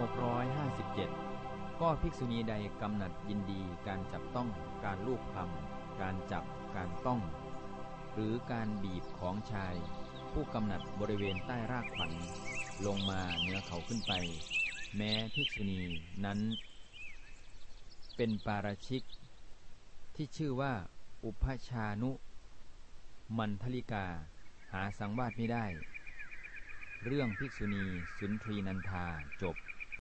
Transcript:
657 ก็ภิกษุณีใดกำหนัดยินดีการจับต้องการลูบคลำการจับการต้อง หรือการบีบของชาย ผู้กำหนัดบริเวณใต้รากขวัญลงมาเหนือเขาขึ้นไป แม้ภิกษุณีนั้น เป็นปาราชิก ที่ชื่อว่าอุปชานุ มันทลิกา หาสังวาสไม่ได้ เรื่องภิกษุณีสุนทรีนันทาจบ